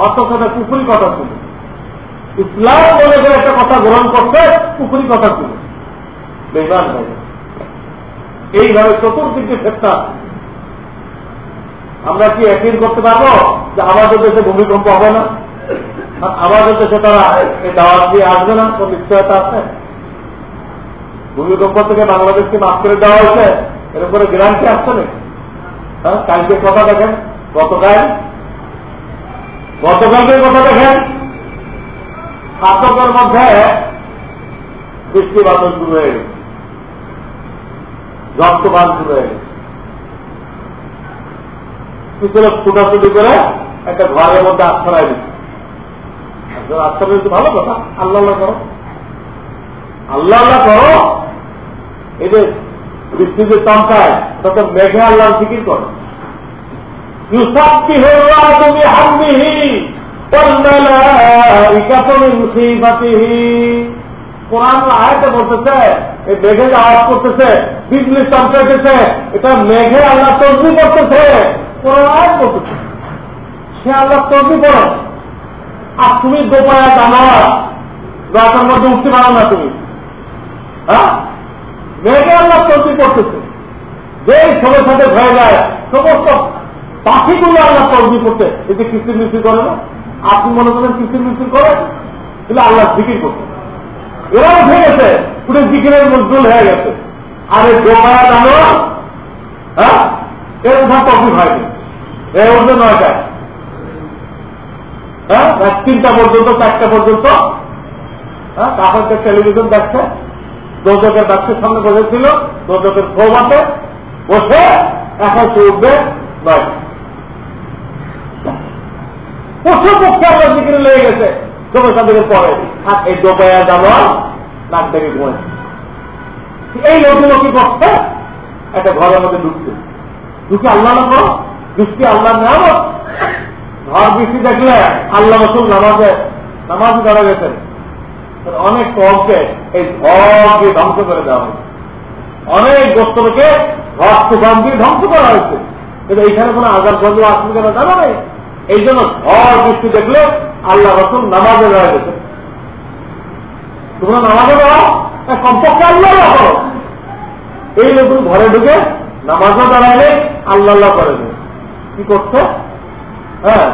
অথচ পুকুরি কথা ছিল। ইসলাম মনে করে একটা কথা গ্রহণ করছে পুকুরি কথা ছিল। বেমান হয়ে এইভাবে চতুর্দিকে চেষ্টা আমরা কি একদিন করতে পারব যে আমাদের দেশে ভূমিকম্প হবে না? আমাদের দেশে তারা এই দাওয়াত দিয়ে আসবে না, কোন নিশ্চয়তা আছে? ভূমিকম্প থেকে বাংলাদেশকে মাফ করে দেওয়া হয়েছে, এর উপরে গ্রান্টি আসছে না হ্যাঁ কালকে কথা দেখেন। গতকাল? গতকালকে কথা দেখেন? শাসকের মধ্যে বৃষ্টি বাদল শুরু হয়ে গেছে। রক্তপান শুরু হয়ে গেছে। ফুটাফুটি করে একটা ঘরের মধ্যে আশ্রয় দিচ্ছে আশ্রয় দিচ্ছে ভালো কথা। আল্লাহ করো। আল্লাহ আল্লাহ করো। এই যে বৃষ্টি যে চমকায় তত মেঘে আল্লাহ ফিকির করো। ইউসাফি হল্লাহ তুমি হামিহি কোরআন আয়তে বলতেছে, এই মেঘে আওয়াজ করতেছে, বিজলি চমকাইতেছে, এটা মেঘে আল্লাহ তর্জি করতেছে। কোরআন আয়াত করতেছে সে আল্লাহ তর্জি করে। আর তুমি দোপায়া জানোয়ার রাতের মধ্যে উঠতে পারো না তুমি। হ্যাঁ? মেঘে আল্লাহ তর্জি করতেছে। যেই সবের সাথে হয়ে যায়, সমস্ত পাখিগুলো আল্লাহ তর্জি করতে এতে কিস্তির মিস্ত্রি করে না? আপনি মনে করেন কিস্তির মিস্ত্রি করে? তাহলে আল্লাহ জিকির করতে। এরা উঠে গেছে পুরো জিকিরের মজদুল হয়ে গেছে। আর দোকায়া জানো? হ্যাঁ? এর উঠা তফিক হয়নি এ উঠবে নয়টায়। হ্যাঁ? তিনটা পর্যন্ত, চারটা পর্যন্ত। হ্যাঁ? কাপড়কে টেলিভিশন দেখছে। দোজকের বাচ্চার সামনে বসেছিল। দোজকের সৌমাতে বসে এখন সে উঠবে নয়টা। পশু পক্ষে আমরা জিকিরে লেগে গেছে। চোখের সাথে পরে আর এই দোপায়া জানোয়ার নাক থেকে ঘুমায় এই লোকগুলো কি করছে একটা ঘরের মধ্যে ঢুকছে। ঢুকে আল্লাহ না করো বৃষ্টি আল্লাহ নাম ঘর বৃষ্টি দেখলে আল্লাহ রসুল নামাজে, নামাজ করা গেছেন। অনেক কমকে এই ঘর দিয়ে ধ্বংস করে দেওয়া হয়েছে। অনেক গোস্তকে ঘর তুফান দিয়ে ধ্বংস করা হয়েছে। কিন্তু এইখানে কোনো আজার গঞ্জ আসবে কেন জানা নেই। এই জন্য ঝড় বৃষ্টি দেখলে আল্লাহ রসুল নামাজে রয়ে গেছে তোমরা নামাজে দাও কমপক্ষে আল্লাহ করো এই লোক ঘরে ঢুকে নামাজও দাঁড়াইলে আল্লাহ আল্লাহ করে কি করছে হ্যাঁ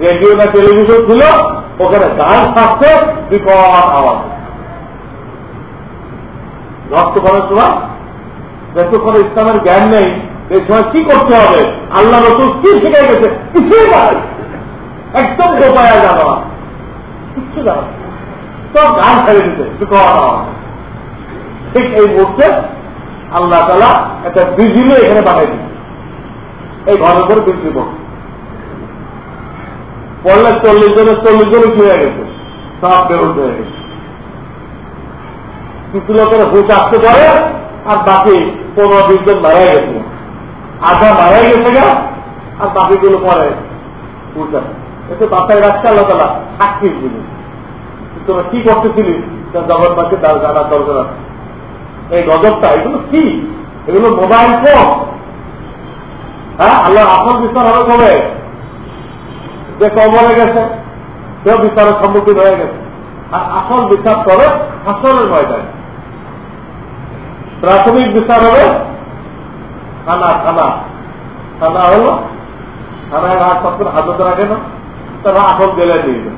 রেডিও না টেলিভিশন ছিল, ওখানে গান থাকছে বিকট আওয়াজ। রক্ত করার সময় যতক্ষণ ইসলামের জ্ঞান নেই। এই সময় কি করতে হবে? আল্লাহ রসুল কি শিখে গেছে? কিছুই নাই একদম গোপায়া জানা কিচ্ছু জানা সব গান ছেড়ে দিতে। ঠিক এই মুহূর্তে আল্লাহ তালা একটা বিজলি এখানে পাঠাই দিচ্ছে এই ঘরের করে বিক্রি করছে পড়লে চল্লিশ জনের, চল্লিশ জনে কি হয়ে গেছে। সব বেরোজ হয়ে গেছে। কিছু লোকের হুশ আসতে পারে, আর বাকি পনেরো, বিশ জন মারা গেছে। আধা মারা গেছে গা আর বাকিগুলো পরে আসে এতে বাসায় রাখছে আল্লাহ তালা সাক্ষী জিনিস। তোরা কি করতেছিলি? জগৎবাসী তার জানা দরকার এই গজবটা, এগুলো কি? এগুলো মোবাইল ফোন হ্যাঁ আল্লাহ আসল বিচার হবে কবে? যে কবরে গেছে কেউ বিচারের সম্মুখীন হয়ে গেছে। আর আসল বিচার করে আসলের ময়দানে। প্রাথমিক বিচার হবে থানা থানা। থানা হলো, থানায় রাত সত্তর হাজত রাখে না, তারা আসল জেলে দিয়ে দেবে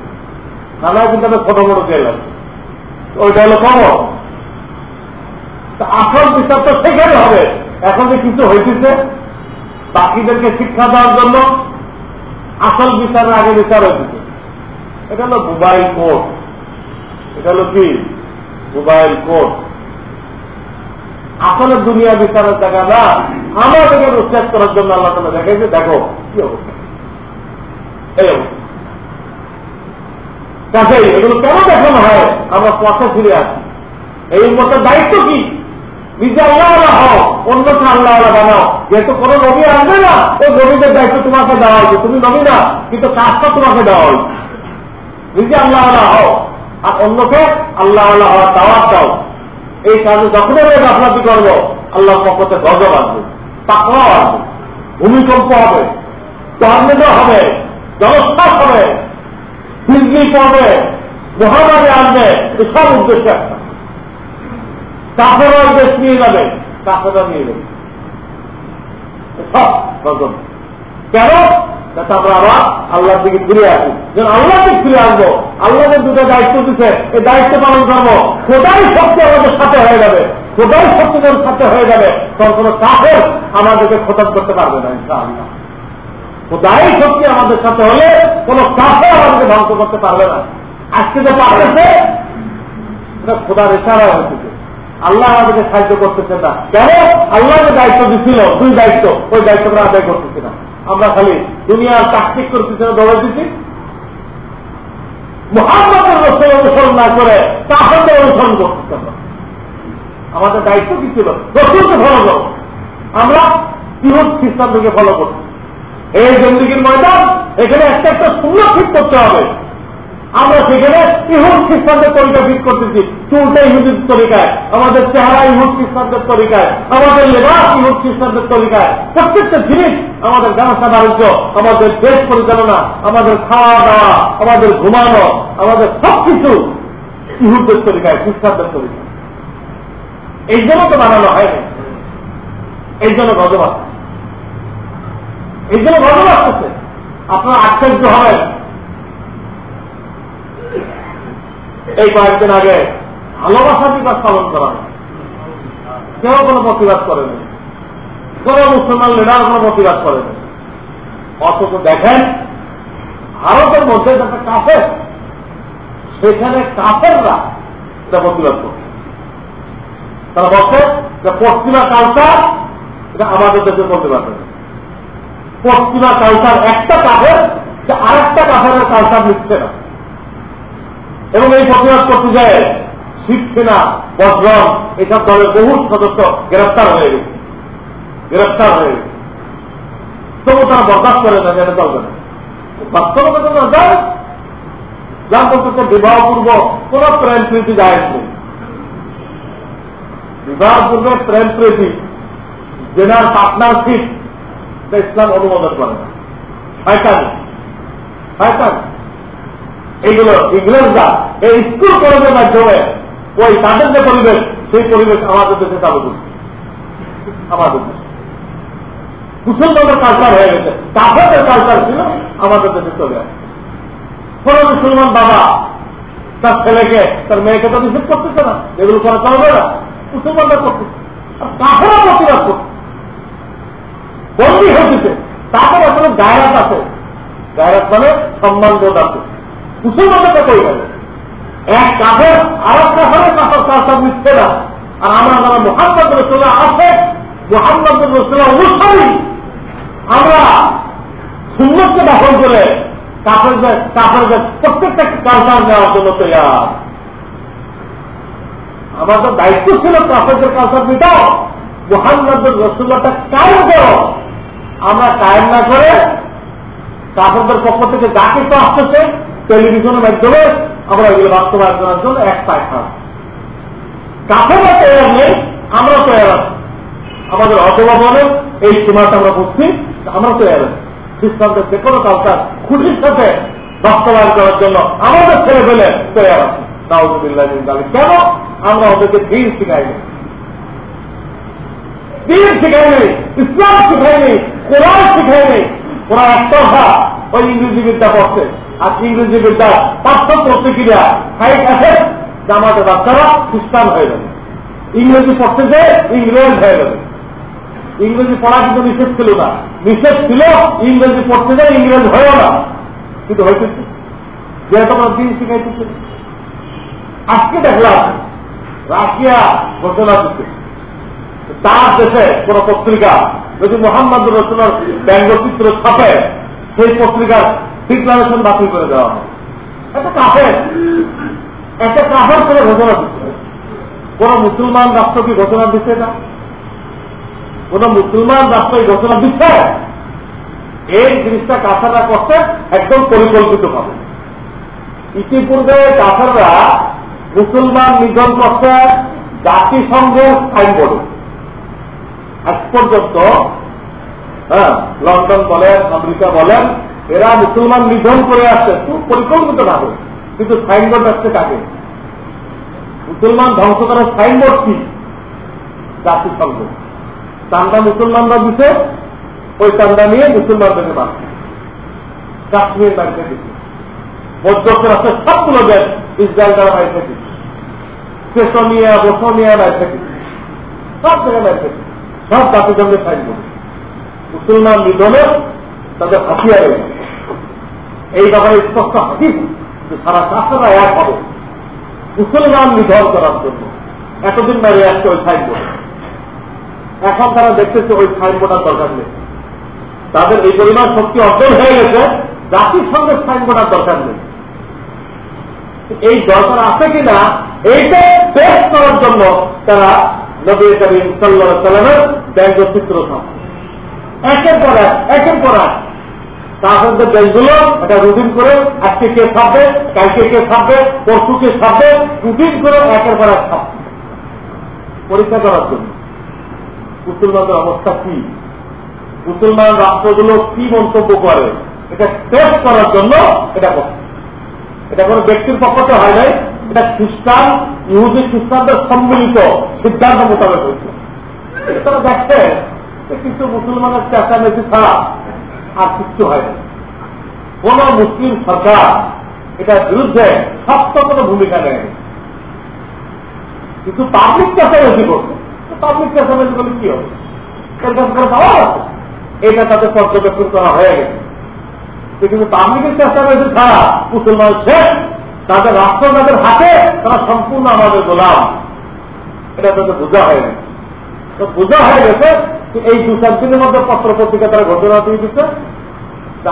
থানায় কিন্তু একটা ছোট বড় জেল আছে। ওইটা হলো খবর। আসল বিচার তো সেখানে হবে। এখন যে কিছু হয়েছে বাকিদেরকে শিক্ষা দেওয়ার জন্য আসল বিচারের আগে বিচার হয়েছে এটা হলো মোবাইল কোর্ট এটা হলো কি? মোবাইল কোর্ট আসলে দুনিয়া বিচারের জায়গা না, আমাদেরকে উচ্ছেদ করার জন্য আল্লাহ তালা দেখেছে দেখো, কি অবস্থা? এই অবস্থা। এগুলো কেন দেখানো হয়? আমরা পথে ফিরে আসি। এই মতের দায়িত্ব কি? নিজে আল্লাহ আল্লাহ হও, অন্যকে আল্লাহ আল্লাহ বানাও। যেহেতু কোনো নবী আসবে না, ওই নবীদের দায়িত্ব তোমাকে দেওয়া হয়েছে। তুমি নবী না, কিন্তু কাজটা তোমাকে দেওয়া হয়েছে। নিজে আল্লাহ আল্লাহ হও, আর অন্যকে আল্লাহ আল্লাহ হওয়ার দাওয়াত দাও। এই কাজে যখন আমরা গাফলাতি করব আল্লাহ পক্ষতে গজব আসবে পাকড়াও আসবে ভূমিকম্প হবে, টর্নেডো হবে জলস্থাপ হবে, বিজলি পড়বে, মহামারী আসবে এসব উদ্দেশ্য একটা। কাপড় দেশ নিয়ে যাবে কাপড়টা নিয়ে যাবে। সব গজব কেন? যাতে আমরা আবার দিকে ফিরে আসি। যেন আল্লাহ দিকে ফিরে আসব। আল্লাহ দুটো দায়িত্ব দিচ্ছে এই দায়িত্ব পালন করব। খোদাই শক্তি আমাদের সাথে হয়ে যাবে। খোদাই শক্তি যখন সাথে হয়ে যাবে, তখন কোনো কাপড় আমাদেরকে খোদান করতে পারবে না, ইনশাআল্লাহ। শক্তি আমাদের সাথে হলে কোন কাপড় আমাদেরকে ধ্বংস করতে পারবে না। আজকে যে পারতেছে খোদার ইশারা হয়েছে। আল্লাহ আমাদেরকে সাহায্য করতেছে না। কেন? আল্লাহ যে দায়িত্ব দিচ্ছিল দুই দায়িত্ব, ওই দায়িত্বটা আদায় করতেছে না। আমরা খালি দুনিয়ার তাকতিক করতেছে না দলের দিতে মহাম্মদের রসের অনুসরণ না করে তাহলে অনুসরণ করতে আমাদের দায়িত্ব কি ছিল? রসুলকে ফলো করো। আমরা ইহুদ, খ্রিস্টানদেরকে ফলো করছি। এই জন্দিগির ময়দান, এখানে একটা একটা সুন্দর ঠিক করতে হবে। আমরা সেখানে ইহুদ খ্রিস্টানদের তরিকা ঠিক করতেছি। চুলটা ইহুদির তরিকায়, আমাদের চেহারা ইহুদ খ্রিস্টানদের তরিকায়, আমাদের লেবাস ইহুদ খ্রিস্টানদের তরিকায়। প্রত্যেকটা জিনিস আমাদের ব্যবসা বাণিজ্য, আমাদের দেশ পরিচালনা, আমাদের খাওয়া দাওয়া, আমাদের ঘুমানো, আমাদের সবকিছু ইহুদের তরিকায়, খ্রিস্টানদের তরিকায়। এই জন্য তো বানানো হয়নি। এই জন্য গজব আসছে এই জন্য গজব আসতেছে। আপনার আশ্চর্য হবেন এই কয়েকদিন আগে ভালোবাসা দিবস পালন করা হয়। কেউ কোনো প্রতিবাদ করেনি। কোন মুসলমান লিডার কোনো প্রতিবাদ করেনি। অথচ দেখেন, ভারতের মধ্যে একটা কাফের, সেখানে কাফেররা এটা প্রতিবাদ করছে। তারা বলছে যে পশ্চিমা কালচার, এটা আমাদের দেশে প্রতিবাদ পশ্চিমা কালচার একটা কাফের, যে আরেকটা কাফের কালচার নিচ্ছে না। এবং এই প্রতিবাদ করতে যায়, শিখছে না এসব দলের বহু সদস্য গ্রেফতার হয়ে গেছে। গ্রেফতার হয়ে গেছে। তবু তারা বরদাস্ত করে না যেটা চলবে না বাস্তবতা তো যায় বিবাহ পূর্ব কোন প্রেম প্রীতি যায় বিবাহ পূর্বে প্রেম প্রীতি, জেনার পার্টনারশিপ ইসলাম অনুমোদন করে না। শয়তানি। শয়তানি। এইগুলো ইংরেজরা এই স্কুল কলেজের মাধ্যমে ওই তাদের যে পরিবেশ, সেই পরিবেশ আমাদের দেশে চালু করছে। আমাদের দেশে মুসলমানদের কালচার হয়ে গেছে। কাফের কালচার ছিল আমাদের দেশে চলে আসে কোন মুসলমান বাবা তার ছেলেকে, তার মেয়েকে তো নিষেধ করতেছে না। এগুলো করা চলবে না। মুসলমানরা করতেছে কাফেরা প্রতিবাদ করছে। বন্দী হয়েছে তারপর আসলে গায়রাত আছে। গায়রাত মানে সম্মান বোধ আছে। মুসলমানদের কই গেল এক কাফের আর এক কাফের কাফের কাফের মিশছে না। আর আমরা যারা মোহাম্মদ রসুল্লাহ আছে, মোহাম্মদ রসুল্লাহ অনুসারী আমরা সুন্দরকে দখল করে কাপড়দের কাপড়দের প্রত্যেকটা কালচার নেওয়ার জন্য তৈরি আমাদের দায়িত্ব ছিল কাপড়দের কালচার মেটাও মোহাম্মদ রসুল্লাহটা কায়েম করো। আমরা কায়েম না করে কাপড়দের পক্ষ থেকে যা কিছু আসতেছে টেলিভিশনের মাধ্যমে আমরা এগুলো বাস্তবায়ন করার জন্য এক পায় খাওয়া কাপড়ও তৈরি নেই, আমরা তৈরি আছি। আমাদের অথবা এই সীমাটা আমরা বুঝছি আমরা তৈরি আছি। খ্রিস্টানদের যে কোনো কালচার খুশির সাথে বাস্তবায়ন করার জন্য আমাদের ছেলে ফেলে তৈরি আছি। নাউজুবিল্লাহ কেন? আমরা ওদেরকে দিন শিখাইনি দিন শিখাইনি ইসলাম শিখাইনি কোরআন শিখাইনি ওরা একতরফা ওই ইংরেজি বিদ্যা পড়ছে। আর ইংরেজি বিদ্যা পার্থক্য প্রতিক্রিয়া সাইড আছে বাচ্চারা খ্রিস্টান হয়ে যাবে। ইংরেজি পড়তে যে ইংরেজ হয়ে যাবে। ইংরেজি পড়া কিন্তু নিষেধ ছিল না। নিষেধ ছিল ইংরেজি পড়তে যায় ইংরেজ হয়েও না। কিন্তু হইতেছে যেহেতু আমরা দিন শিখাইতেছে আজকে দেখলাম রাশিয়া ঘোষণা দিচ্ছে। তার দেশে কোন পত্রিকা যদি মোহাম্মদ রচনার ব্যঙ্গচিত্র ছাপে, সেই পত্রিকার ডিক্লারেশন বাতিল করে দেওয়া হয়। একটা কাফের একটা কাফের করে ঘোষণা দিচ্ছে কোন মুসলমান রাষ্ট্র কি ঘোষণা দিচ্ছে না? কোন মুসলমান রাষ্ট্র এই ঘোষণা দিচ্ছে? এই জিনিসটা কাছাড়া করতে একদম পরিকল্পিত ভাবে ইতিপূর্বে কাছাড়রা মুসলমান নিধন করছে জাতিসংঘের সাইনবোর্ডে। আজ পর্যন্ত হ্যাঁ লন্ডন বলেন, আমেরিকা বলেন এরা মুসলমান নিধন করে আসছে, খুব পরিকল্পিত ভাবে। কিন্তু সাইনবোর্ড আসছে কাকে? মুসলমান ধ্বংস করার সাইনবোর্ড কি? জাতিসংঘ। চান্দা মুসলমানরা দিছে, ওই চান্দা নিয়ে মুসলমানদেরকে মারছে। কাশ্মীর বাড়িতে দিচ্ছে মধ্যস্থ রাষ্ট্রের সবগুলো দেশ ইসরায়েল দ্বারা বাড়িতে দিচ্ছে সেসমিয়া বসমিয়া বাড়িতে দিচ্ছে সব জায়গায় বাড়িতে সব জাতিসংঘের সাইনবোর্ড। মুসলমান নিধনের তাদের হাতিয়ার এই ব্যাপারে স্পষ্ট হাতিস সারা চাষারা এক হবে। মুসলমান নিধন করার জন্য। এতদিন বাইরে আসছে ওই সাইনবোর্ড এখন তারা দেখতেছে ওই সাইনবোর্ডার দরকার নেই। তাদের এই পরিমাণ শক্তি অর্জন হয়ে গেছে, জাতির সঙ্গে সাইনবোর্ডার দরকার নেই। এই দরকার আছে কিনা, এইটা পেশ করার জন্য তারা নবী করিম সাল্লাহ সাল্লামের ব্যঙ্গচিত্র থাকে একের পর এক, একের পর এক। তাদের দেশগুলো, এটা রুটিন করে আজকে কে কালকে কে পরশু কে রুটিন করে একের পর এক পরীক্ষা করার জন্য। মুসলমানদের অবস্থা কি? মুসলমান রাষ্ট্রগুলো কি মন্তব্য করে? এটা টেস্ট করার জন্য এটা এটা কোন ব্যক্তির পক্ষতে হয় নাই, এটা খ্রিস্টান, ইহুদি খ্রিস্টানদের সম্মিলিত সিদ্ধান্ত মোতাবেক হয়েছে। তারা দেখছে কিন্তু মুসলমানের চেঁচামেচি ছাড়া আর কিচ্ছু হয় কোন মুসলিম সরকার এটার বিরুদ্ধে শক্ত কোন ভূমিকা নেয় কিন্তু পাবলিক চেঁচামেচি করছে। পাবলিক চেঁচামেচি করলে কি হবে? এটা তাদের পর্যবেক্ষণ করা হয়ে গেছে। কিন্তু পাবলিকের চেষ্টামেচি ছাড়া মুসলমান শেষ তাদের রাষ্ট্র, তাদের হাতে তারা সম্পূর্ণ আমাদের গোলাম। এটা তাদের বোঝা হয়ে গেছে তো বোঝা হয়ে গেছে এই দু চার দিনের মধ্যে পত্র পত্রিকা তারা ঘোষণা দিয়ে দিচ্ছে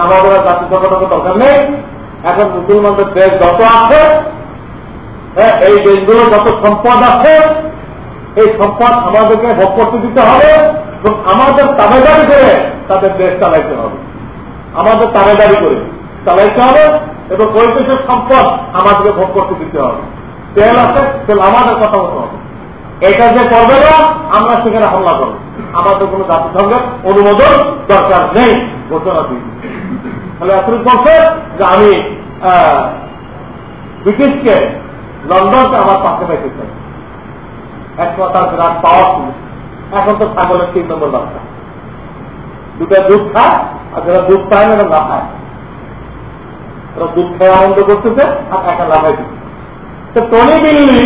আমাদের জাতি সংগঠনের দরকার নেই। এখন মুসলমানদের দেশ যত আছে হ্যাঁ এই দেশগুলোর যত সম্পদ আছে, এই সম্পদ আমাদেরকে ভোগ করতে দিতে হবে এবং আমাদের তাবেদারি করে তাদের দেশ চালাইতে হবে। আমাদের তাবেদারি করে চালাইতে হবে এবং ওই দেশের সম্পদ আমাদেরকে ভোগ করতে দিতে হবে। তেল আছে, তেল আমাদের কথা মতো হবে। এটা যে করবে না, আমরা সেখানে হামলা করব। আমাদের কোন জাতিসংঘের অনুমোদন দরকার নেই, ঘোষণা দিয়ে তাহলে আসলে বলছে যে আমি ব্রিটিশকে লন্ডনকে আমার পাশে পাইতে চাই। একসময় তার বিরাট পাওয়া ছিল। এখন তো ছাগলের তিন নম্বর বাচ্চা। দুটা দুধ খায়, আর যারা দুধ পায় না না খায়। ওরা দুধ খেয়ে আনন্দ করতেছে আর একা লাভাই দিচ্ছে। তো টনি বিল্লি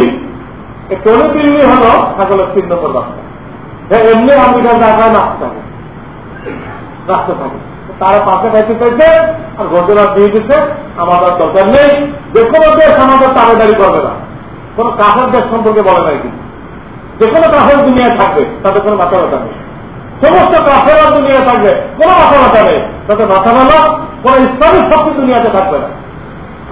এই টনি বিল্লি হল ছাগলের নম্বর বাচ্চা এমনি আমেরিকা জায়গায় নাচতে থাকে রাখতে থাকে তারা পাশে খাইতে চাইছে আর ঘটনা দিয়ে দিচ্ছে আমাদের দরকার নেই। যে কোনো দেশ আমাদের তাড়াতাড়ি করবে না। কোন কাঠের দেশ সম্পর্কে বলে নাই কিন্তু। যে কোনো কাঠের দুনিয়ায় থাকবে তাদের কোনো মাথা ব্যথা নেই। সমস্ত কাফেরা দুনিয়া থাকবে, কোনো মাথা ব্যথা নেই। তাতে মাথা মালা কোন ইসলামিক শক্তি দুনিয়াতে থাকবে না।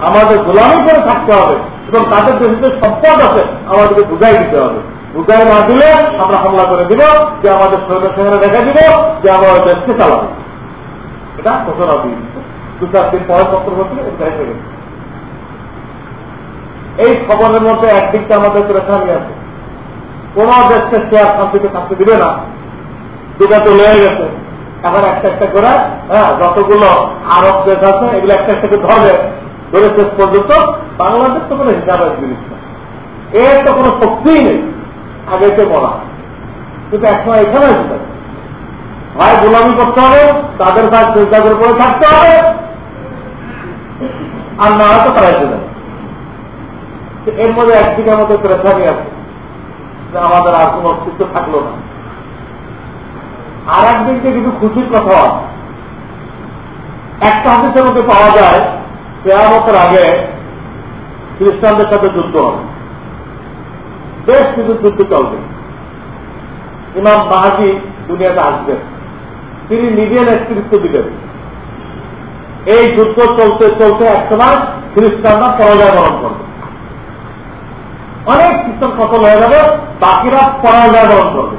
আমাদের গোলামি করে থাকতে হবে। এবং তাদের দেশে সম্পদ আছে, আমাদেরকে বুঝাই দিতে হবে। বুঝাই না দিলে আমরা হামলা করে দিব, যে আমাদের সৈন্য সেখানে দেখা দিব, যে আমরা দেশকে চালাবো। এটা ঘোষণা দিয়ে দু চার দিন পরে পত্র হচ্ছে এই খবরের মধ্যে একদিকটা আমাদের প্রেশানি আছে। কোন দেশকে শেয়ার শান্তিতে থাকতে দিবে না। দুটা তো লেগে গেছে। এখন একটা একটা করে হ্যাঁ যতগুলো আরব দেশ আছে, এগুলো একটা একটা করে ধরবে। ধরে শেষ পর্যন্ত বাংলাদেশ তো কোনো হিসাবের জিনিস না। এর তো কোনো শক্তিই নেই, আগে তো বলা। কিন্তু একসময় এখানে আসবে হয় গোলামি করতে হবে, তাদের কাজ চিন্তাদের করে থাকতে হবে। আর না হয়তো তারাই যাবে এর মধ্যে একদিকে আমাদের প্রেশানি আছে যে আমাদের আর কোন অস্তিত্ব থাকল না। আর একদিকে কিন্তু খুশির কথা একটা হাদিসের মধ্যে পাওয়া যায় কেয়ামতের আগে খ্রিস্টানদের সাথে যুদ্ধ হবে। বেশ কিছু যুদ্ধ চলবে। ইমাম মাহাজি দুনিয়াতে আসবেন। তিনি নিজে নেতৃত্ব দিবেন। এই যুদ্ধ চলতে চলতে একসময় খ্রিস্টানরা পরাজয় বরণ করবে। অনেক খ্রিস্টান সফল হয়ে যাবে, বাকিরা পরাজয় বরণ করবে।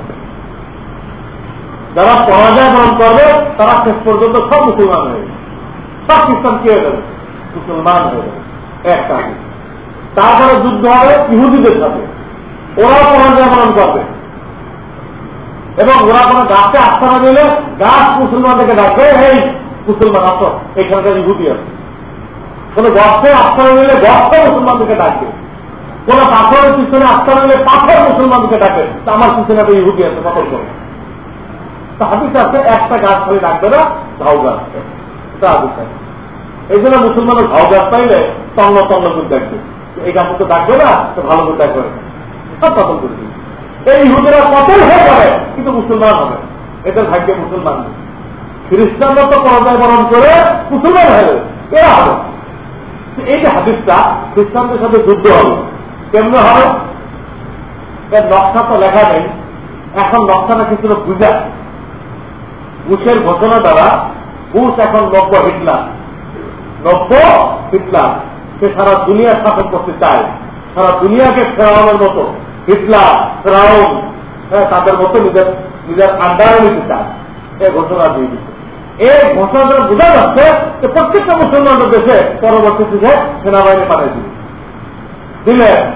যারা পরাজয় বরণ করবে, তারা শেষ পর্যন্ত সব মুসলমান হয়ে সব খ্রিস্টান কি হয়ে যাবে? মুসলমান যাবে একটা তারপরে যুদ্ধ হবে, ইহুদিদের সাথে। ওরা পরাজয় বরণ করবে। এবং ওরা কোনো গাছে আস্থানা দিলে গাছ মুসলমানদেরকে ডাকবে, এই মুসলমান আসো, এখানকার ইহুদি আছে কোন গর্তে আস্থানা দিলে গর্ত মুসলমানদেরকে ডাকবে। কোন পাথরের পিছনে আস্থানা দিলে পাথর মুসলমানদেরকে ডাকে আমার পিছনে একটা ইহুদি আছে, পাথর করে হাদিস আছে, একটা গাছ খালি ডাকবে না, ঝাউ গাছ। এটা হাদিস আছে। এই জন্য মুসলমানের ঝাউ গাছ পাইলে তন্ন তন্ন করে ডাকবে এই গাছ তো ডাকবে না, তো ভালো করে ডাকবে সব পছন্দ করে এই ইহুদিরা পতন হয়ে যাবে, কিন্তু মুসলমান হবে। এদের ভাগ্যে মুসলমান নেই। খ্রিস্টানরা তো পরাজয় বরণ করে মুসলমান হয়ে এরা হবে। এই যে হাদিসটা, খ্রিস্টানদের সাথে যুদ্ধ হবে। কেমনে হবে? এর নকশা তো লেখা নেই। এখন নকশাটা কিছু বুঝা। বুশের ঘোষণা দ্বারা বুশ এখন নব্য হিটলার নব্য হিটলার সে সারা দুনিয়া শাসন করতে চায়। সারা দুনিয়াকে ফেরানোর মতো। হিটলার ফেরাউন হ্যাঁ তাদের মতো নিজের নিজের আন্ডারে নিতে চায়। এ ঘোষণা দিয়ে দিচ্ছে। এই ঘোষণা দ্বারা বোঝা যাচ্ছে যে প্রত্যেকটা মুসলমানদের দেশে পরবর্তী যুগে সেনাবাহিনী পাঠিয়ে দিবে। দিলে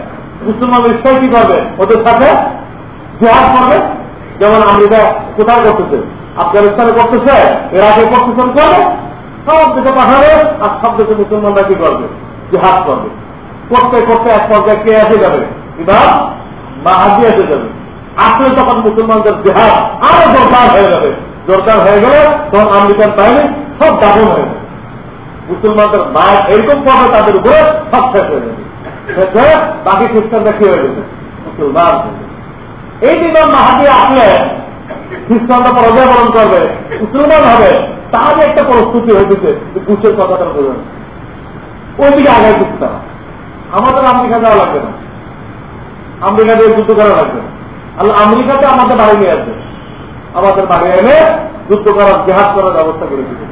মুসলমান ইচ্ছাই কি করবে? ওদের সাথে জেহাদ করবে? যেমন আমেরিকা কোথায় করতেছে? আফগানিস্তানে করতেছে? ইরাকে করতেছে? করবে সব দেশে পাঠাবে আর সব দেশে মুসলমানরা কি করবে? জেহাদ করবে। করতে করতে এক পর্যায়ে কে এসে যাবে? ইমাম মাহাদি এসে যাবে। আসলে তখন মুসলমানদের জেহাদ আরও দরকার হয়ে যাবে। দরকার হয়ে গেলে তখন আমেরিকান বাহিনী সব দাবন হয়ে যাবে। মুসলমানদের মায়ের এরকম পড়বে তাদের উপরে সব শেষ হয়ে যাবে। শেষ হয়ে বাকি খ্রিস্টানরা কি হয়ে যাবে? মুসলমান এই ইমাম মাহাদি আসলে খ্রিস্টানরা পরাজয় বরণ করবে, মুসলমান হবে। তার একটা প্রস্তুতি হয়েছে যে বুঝের কথাটা বলবেন। ওইদিকে আগে দিচ্ছে তারা। আমাদের আমেরিকা যাওয়া লাগবে না। আমেরিকা দিয়ে যুদ্ধ করা লাগবে। না আমেরিকাতে আমাদের বাড়ি নিয়ে আসবে। আমাদের বাড়ি এনে যুদ্ধ করার, জেহাদ করার ব্যবস্থা করে দিবে।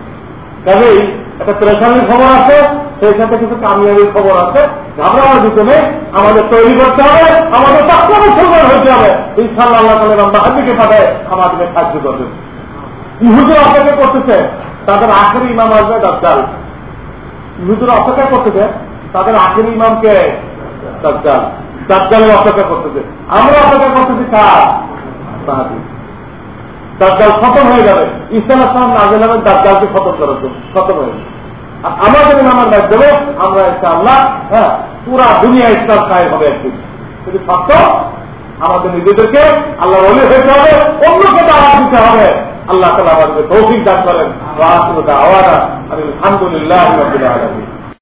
কাজেই একটা প্রেশানির খবর আছে, সেই সাথে কিছু কামিয়াবির খবর আছে। ঘাবড়ানোর ভিতরে আমাদের তৈরি করতে হবে, আমাদের পাক্কা মুসলমান হইতে হবে। ইনশাল্লাহ আল্লাহ তালা বাহাদিকে পাঠায় আমাদেরকে সাহায্য করবে। ইহুদের অপেক্ষা করতেছে, তাদের আখেরি ইমাম আসবে দাজ্জাল। ইহুদের অপেক্ষা করতেছে, তাদের আখেরি ইমামকে দাজ্জাল। দাজ্জালের অপেক্ষা করতেছে। আমরা অপেক্ষা করতেছি কার দাজ্জাল খতম হয়ে যাবে। ইসলাম আসলাম নাজেল হবে দাজ্জালকে খতম করার জন্য। খতম হয়ে যাবে। নামার মাধ্যমে আমরা ইনশাআল্লাহ হ্যাঁ পুরা দুনিয়া ইসলাম কায়েম হবে একদিন। কিন্তু সত্য, আমাদের নিজেদেরকে আল্লাহ বলে হইতে হবে, অন্যকে দাওয়া দিতে হবে। আল্লাহ তালা আমাদেরকে তৌফিক দান করেন। আলহামদুলিল্লাহ